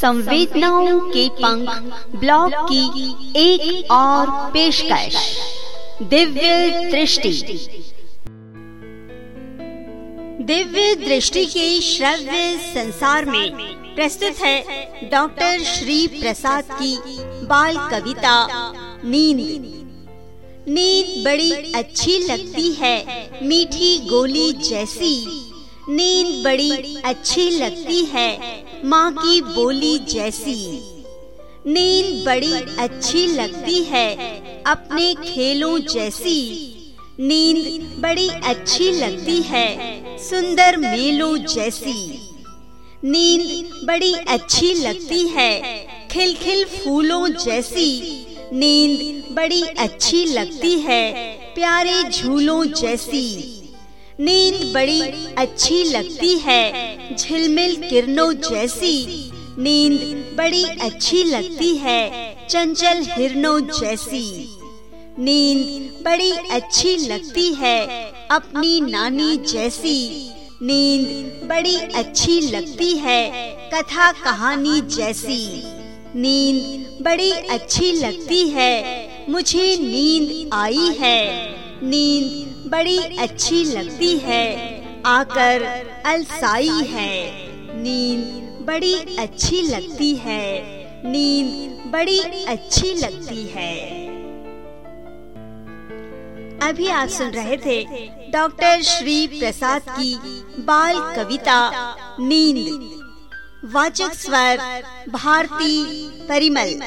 संवेदनाओं के पंख ब्लॉग की एक और पेशकश। दिव्य दृष्टि। दिव्य दृष्टि के श्रव्य संसार में प्रस्तुत है डॉक्टर श्री प्रसाद की बाल कविता, नींद। नींद बड़ी अच्छी लगती है, मीठी गोली जैसी नींद बड़ी अच्छी लगती है, माँ की बोली जैसी। नींद बड़ी अच्छी लगती है, अपने खेलों जैसी। नींद बड़ी अच्छी लगती है, सुंदर मेलों जैसी। नींद बड़ी अच्छी लगती है, खिलखिल फूलों जैसी। नींद बड़ी अच्छी लगती है, प्यारे झूलों जैसी। नींद बड़ी अच्छी लगती है। झिलमिल किरणों जैसी नींद बड़ी अच्छी लगती है। चंचल हिरनों जैसी नींद बड़ी अच्छी लगती है। अपनी नानी जैसी नींद बड़ी अच्छी लगती है। कथा कहानी जैसी नींद बड़ी अच्छी लगती है। मुझे नींद आई है। नींद बड़ी अच्छी लगती है, आकर अलसाई है। नींद बड़ी अच्छी लगती है, नींद बड़ी अच्छी लगती है। अभी आप सुन रहे थे डॉक्टर श्री प्रसाद की बाल कविता, नींद। वाचक स्वर, भारती परिमल।